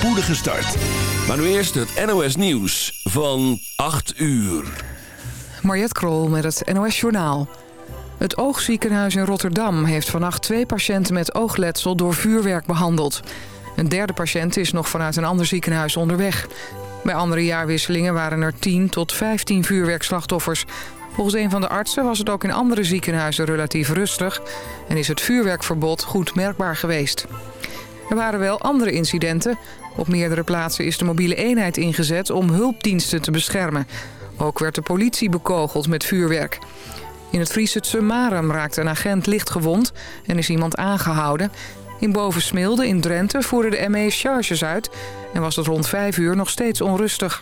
spoedige start. Maar nu eerst het NOS Nieuws van 8 uur. Mariette Krol met het NOS Journaal. Het oogziekenhuis in Rotterdam heeft vannacht twee patiënten met oogletsel door vuurwerk behandeld. Een derde patiënt is nog vanuit een ander ziekenhuis onderweg. Bij andere jaarwisselingen waren er 10 tot 15 vuurwerkslachtoffers. Volgens een van de artsen was het ook in andere ziekenhuizen relatief rustig... en is het vuurwerkverbod goed merkbaar geweest. Er waren wel andere incidenten. Op meerdere plaatsen is de mobiele eenheid ingezet om hulpdiensten te beschermen. Ook werd de politie bekogeld met vuurwerk. In het Friese Summarum raakte een agent licht gewond en is iemand aangehouden. In Bovensmilde in Drenthe voerde de ME charges uit... en was het rond vijf uur nog steeds onrustig.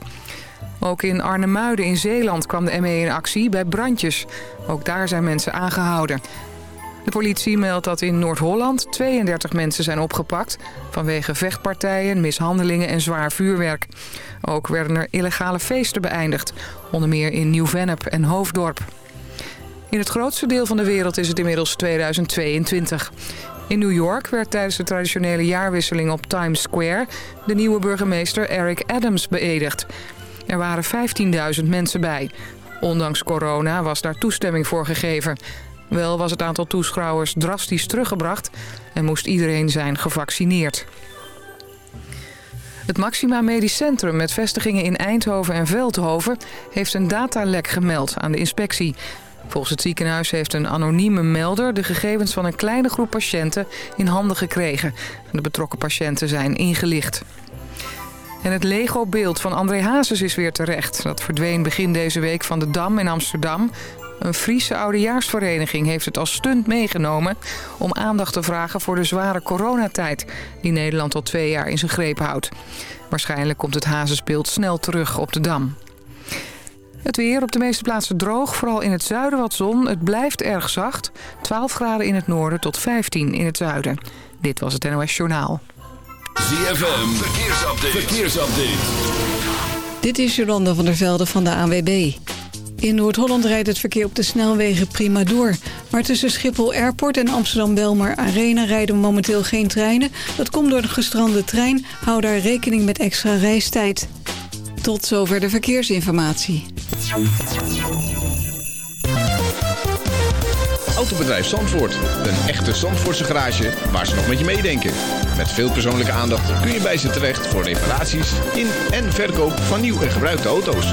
Ook in Arnhemuiden in Zeeland kwam de ME in actie bij brandjes. Ook daar zijn mensen aangehouden. De politie meldt dat in Noord-Holland 32 mensen zijn opgepakt... vanwege vechtpartijen, mishandelingen en zwaar vuurwerk. Ook werden er illegale feesten beëindigd, onder meer in Nieuw-Vennep en Hoofddorp. In het grootste deel van de wereld is het inmiddels 2022. In New York werd tijdens de traditionele jaarwisseling op Times Square... de nieuwe burgemeester Eric Adams beëdigd. Er waren 15.000 mensen bij. Ondanks corona was daar toestemming voor gegeven. Wel was het aantal toeschouwers drastisch teruggebracht... en moest iedereen zijn gevaccineerd. Het Maxima Medisch Centrum met vestigingen in Eindhoven en Veldhoven... heeft een datalek gemeld aan de inspectie... Volgens het ziekenhuis heeft een anonieme melder de gegevens van een kleine groep patiënten in handen gekregen. De betrokken patiënten zijn ingelicht. En het Lego-beeld van André Hazes is weer terecht. Dat verdween begin deze week van de Dam in Amsterdam. Een Friese oudejaarsvereniging heeft het als stunt meegenomen... om aandacht te vragen voor de zware coronatijd... die Nederland al twee jaar in zijn greep houdt. Waarschijnlijk komt het Hazesbeeld snel terug op de Dam. Het weer op de meeste plaatsen droog, vooral in het zuiden wat zon. Het blijft erg zacht. 12 graden in het noorden tot 15 in het zuiden. Dit was het NOS Journaal. ZFM, verkeersupdate. verkeersupdate. Dit is Jolanda van der Velde van de ANWB. In Noord-Holland rijdt het verkeer op de snelwegen prima door. Maar tussen Schiphol Airport en Amsterdam-Belmar Arena rijden momenteel geen treinen. Dat komt door de gestrande trein. Hou daar rekening met extra reistijd. Tot zover de verkeersinformatie. Autobedrijf Zandvoort. Een echte Zandvoortse garage waar ze nog met je meedenken. Met veel persoonlijke aandacht kun je bij ze terecht voor reparaties in en verkoop van nieuw en gebruikte auto's.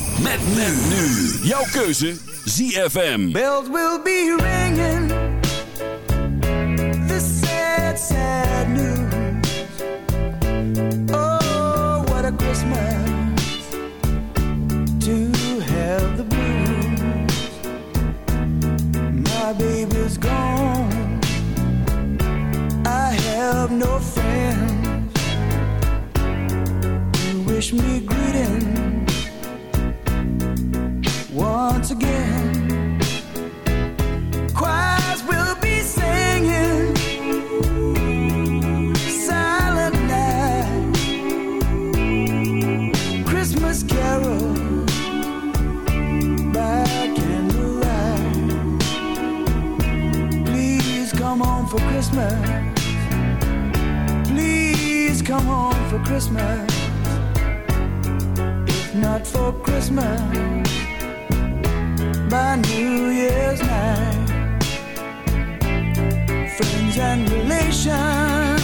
Met men nu. Jouw keuze ZFM. Bells will be ringing. The sad, sad news. Oh, what a Christmas. To have the blues. My baby's gone. I have no friends. to wish me greeting Christmas. If not for Christmas by New Year's night. Friends and relations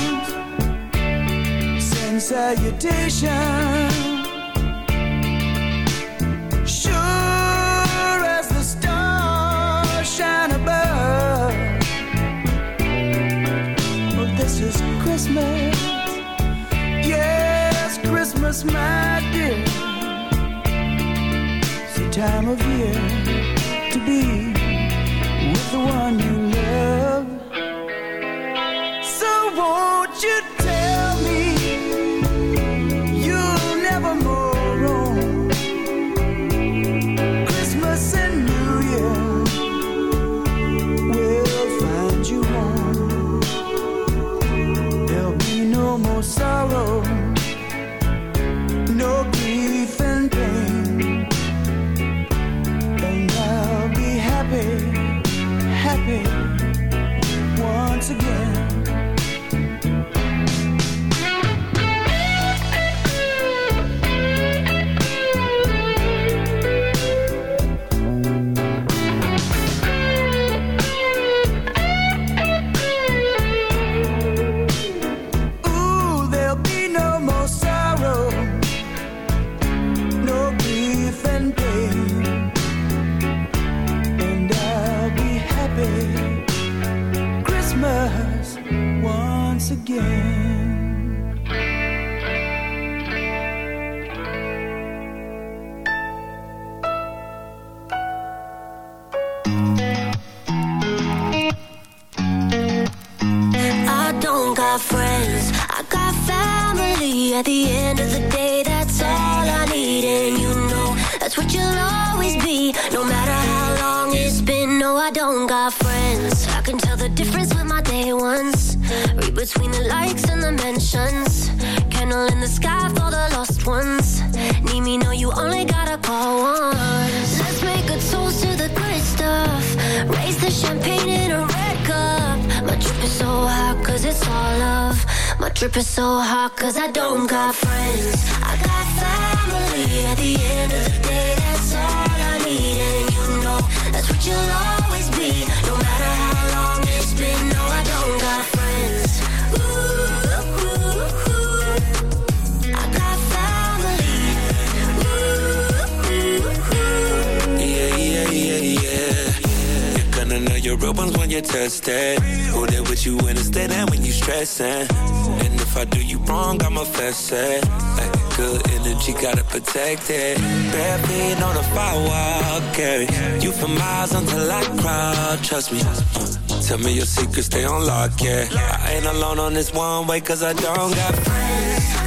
send salutations. Sure as the stars shine above. Well, this is Christmas. Yes, Christmas, my dear. It's the time of year one you you it. Who there with you when it's and when you stressing. And if I do you wrong, I'ma fess it. Like good energy, gotta protect it. Bare feet on the firewall, carry you for miles until I cry. Trust me. Tell me your secrets, stay on lock, yeah. I ain't alone on this one way, cause I don't got friends.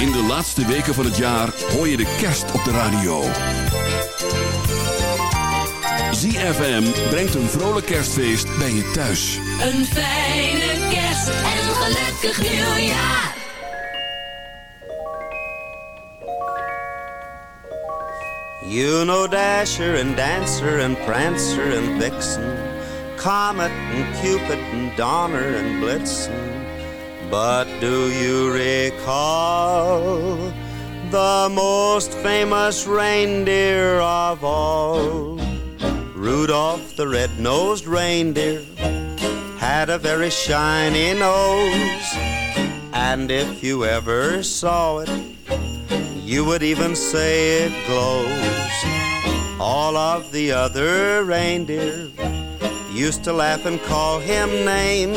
In de laatste weken van het jaar hoor je de kerst op de radio. ZFM brengt een vrolijk kerstfeest bij je thuis. Een fijne kerst en een gelukkig nieuwjaar. You know Dasher and Dancer and Prancer and Vixen. Comet and Cupid and Donner and Blitzen. But do you recall the most famous reindeer of all? Rudolph the red-nosed reindeer had a very shiny nose. And if you ever saw it, you would even say it glows. All of the other reindeer used to laugh and call him names.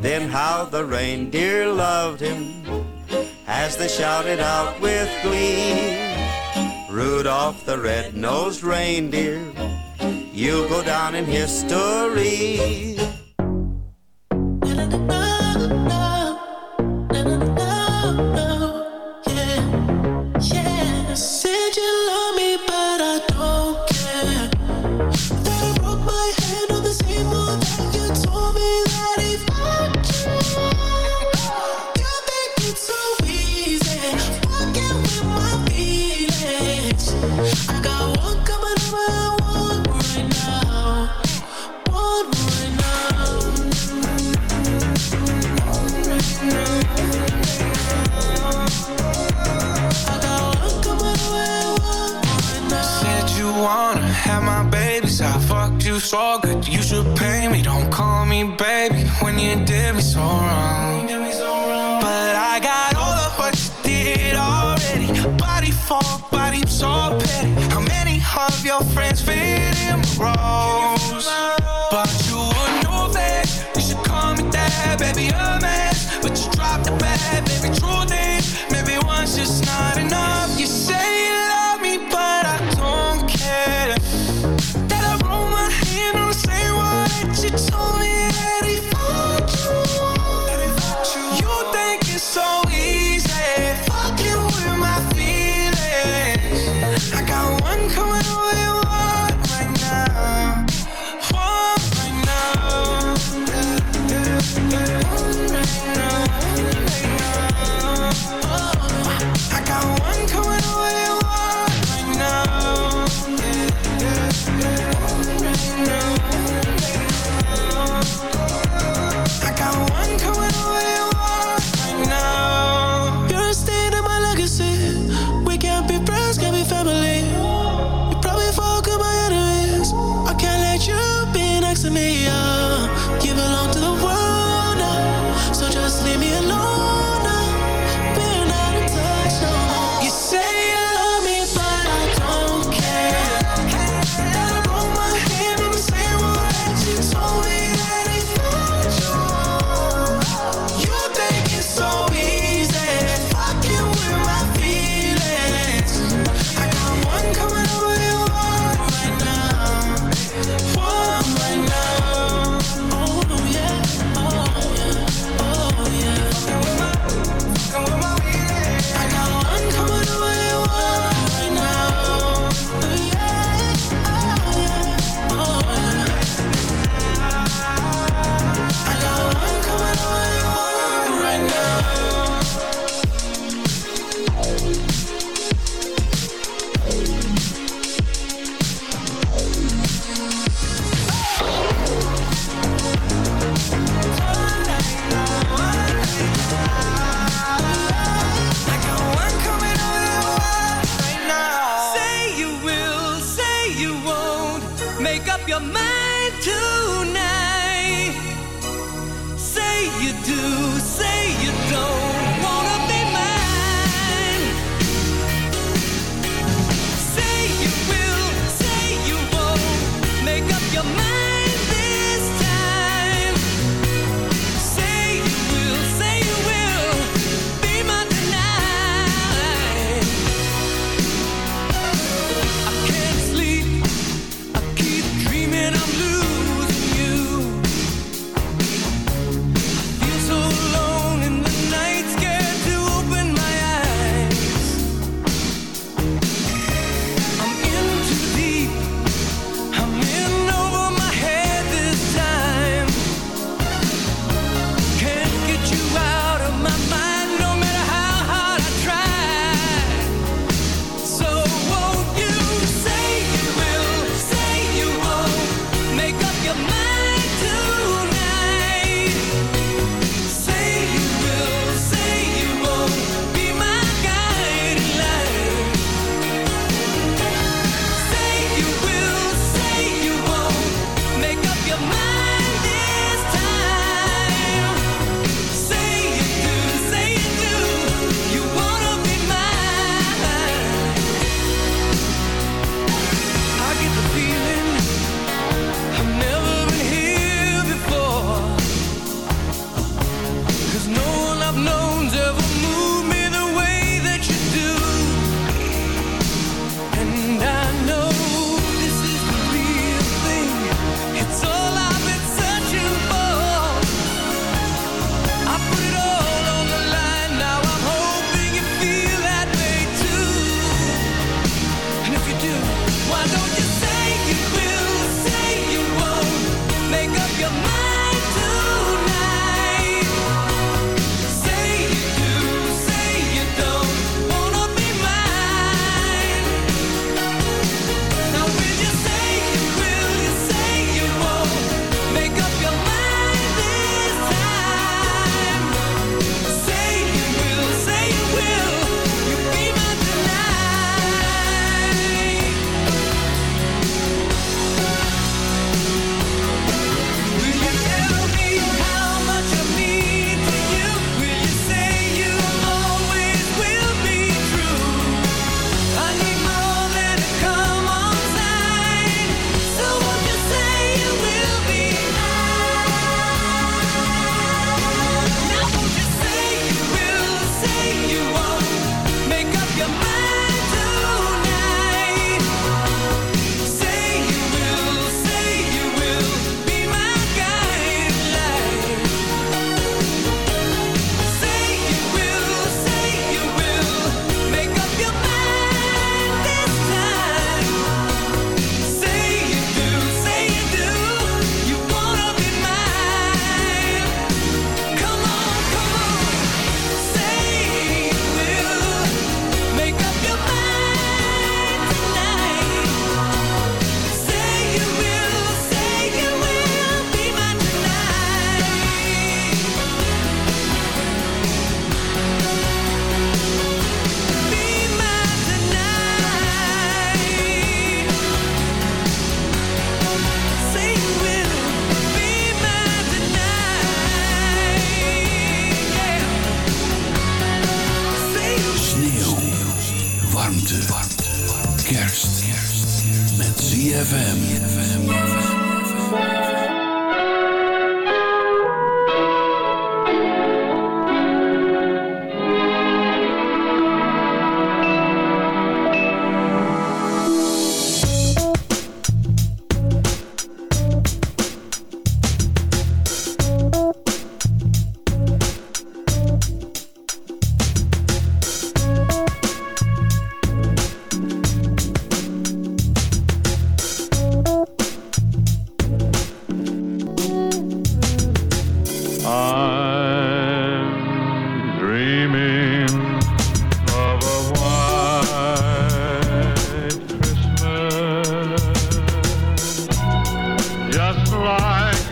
Then how the reindeer loved him as they shouted out with glee. Rudolph the red-nosed reindeer, you'll go down in history.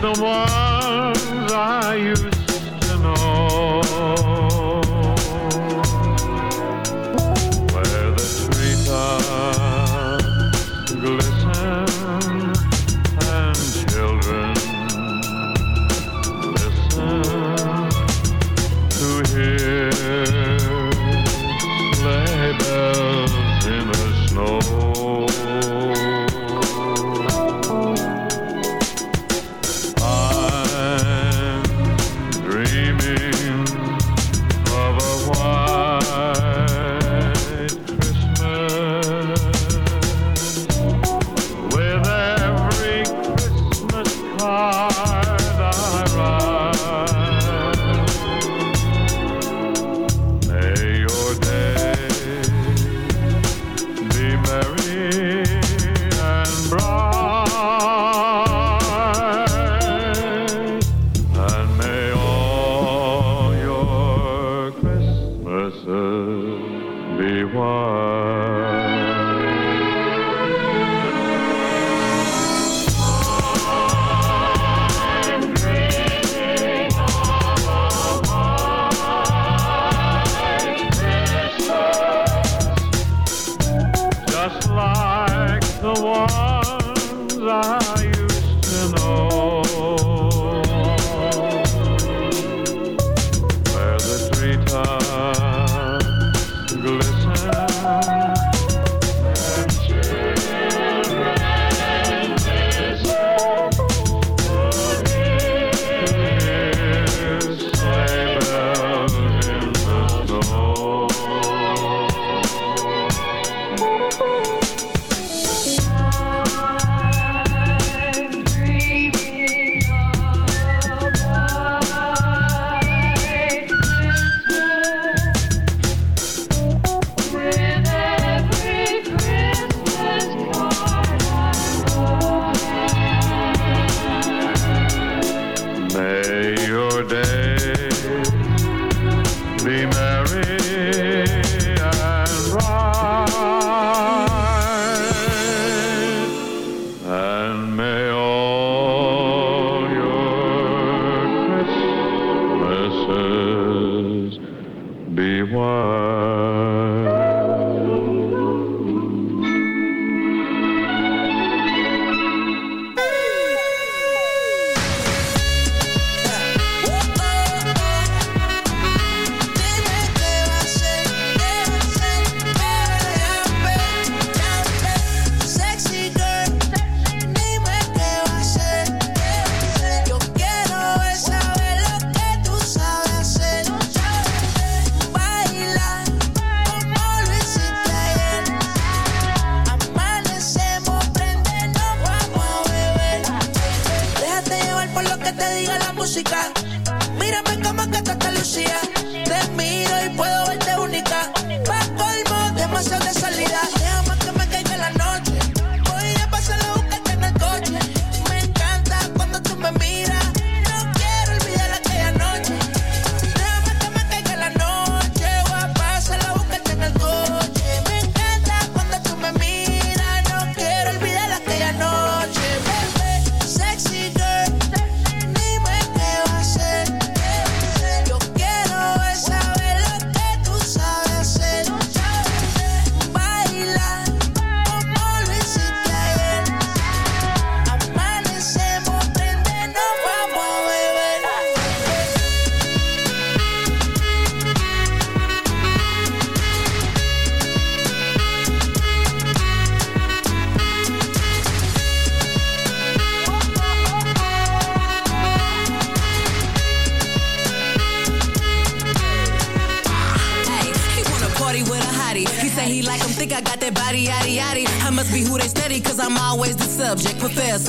The ones I used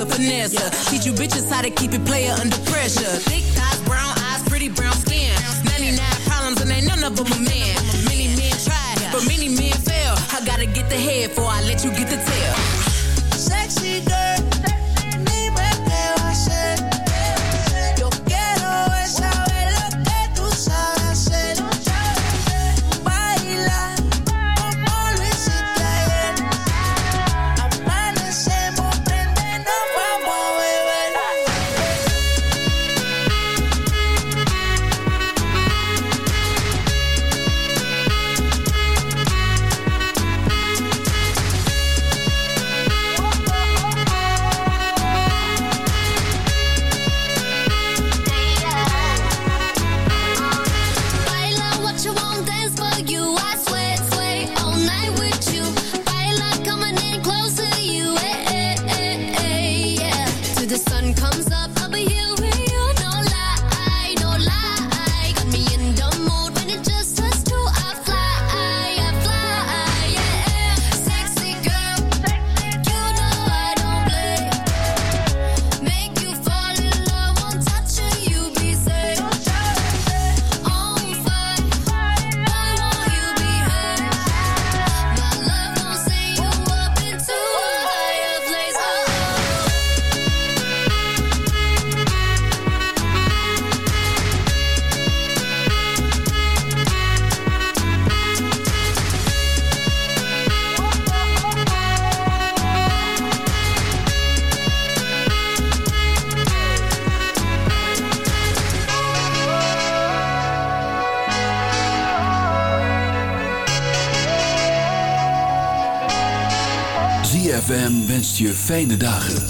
a. Teach you bitches how to keep it player under pressure. Fijne dagen.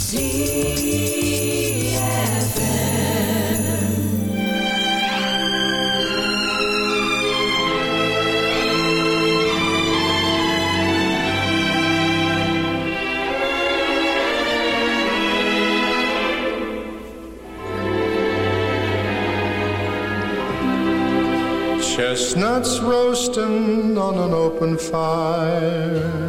Chestnuts roasting on an open fire.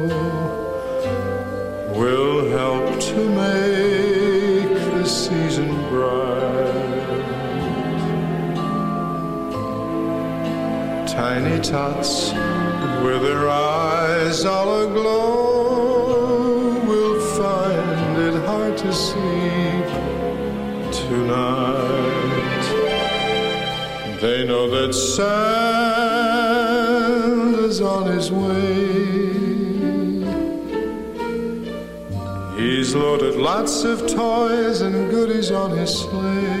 Tiny tots with their eyes all aglow will find it hard to sleep tonight. They know that Santa's is on his way. He's loaded lots of toys and goodies on his sleigh.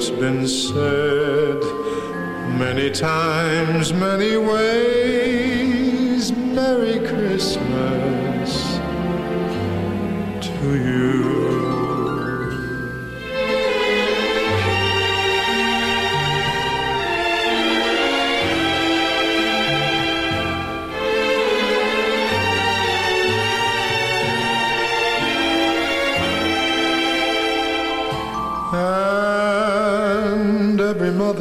It's been said many times, many ways, Merry Christmas to you.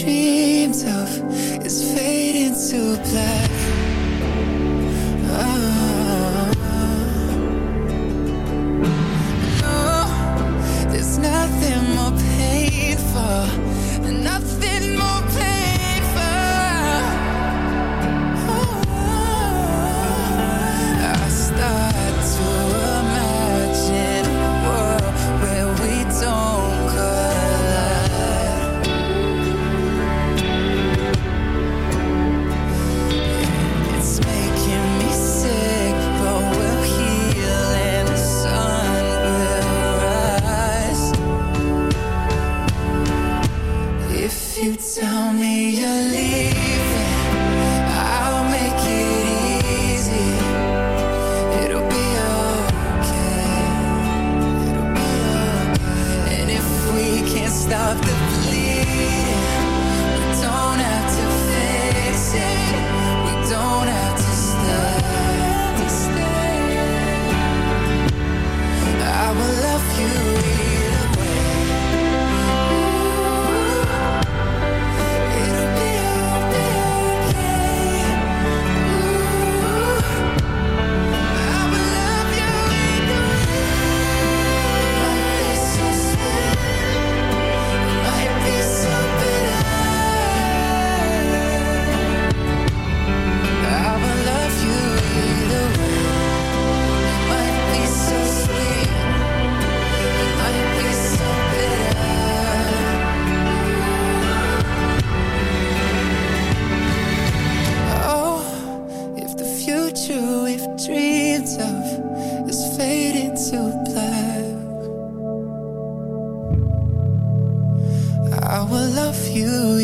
dreamed of is fading to black. you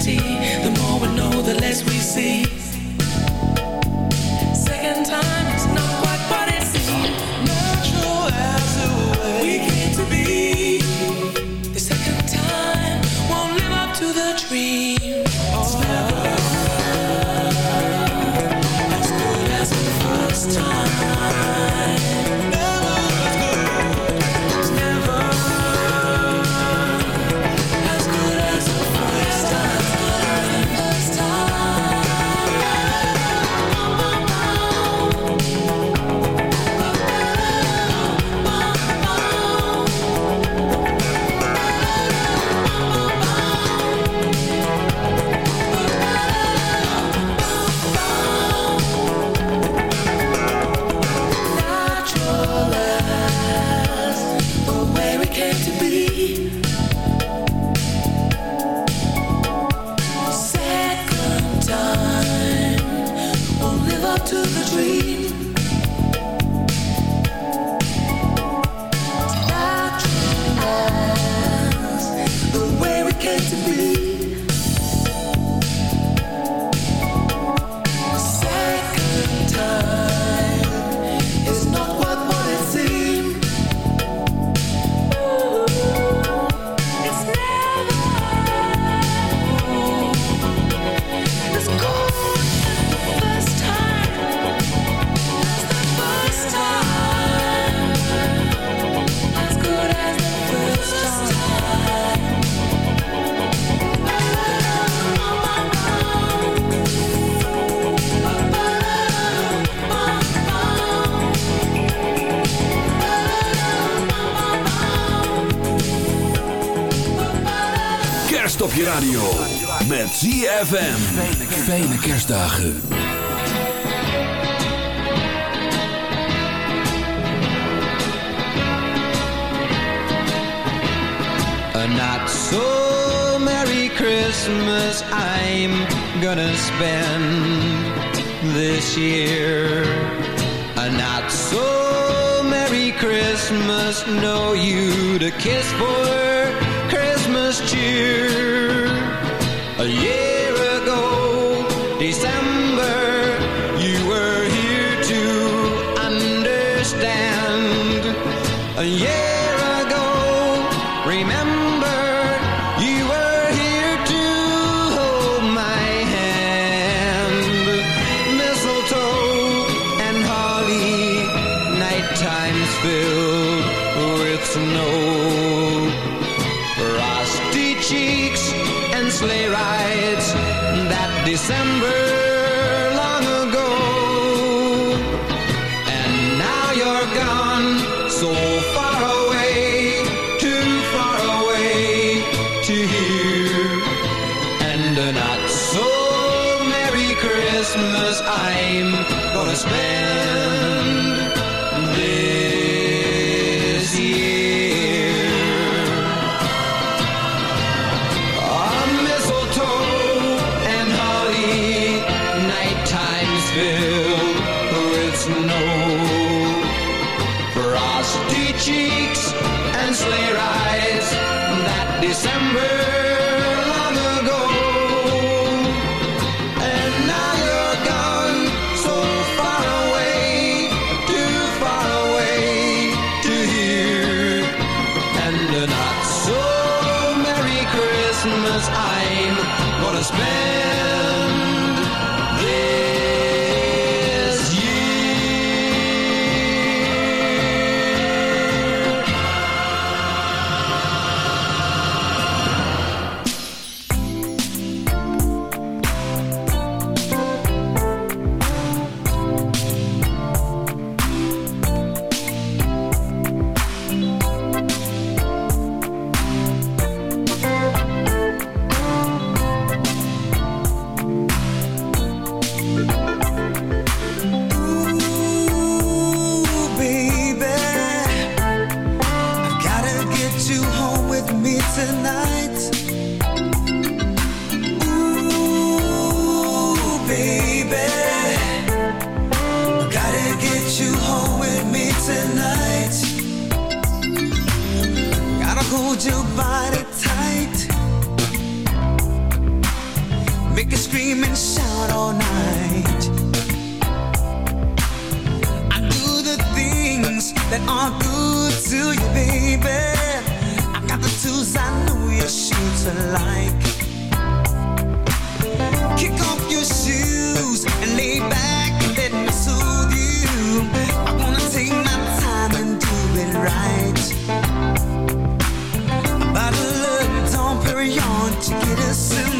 empty. radio. Met ZFM. Fijne kerstdagen. A not so merry Christmas I'm gonna spend this year. A not so merry Christmas, no you to kiss for last year, a year ago, December, you were here to understand. A year know. Frosty cheeks and sleigh rides that December. want to get us in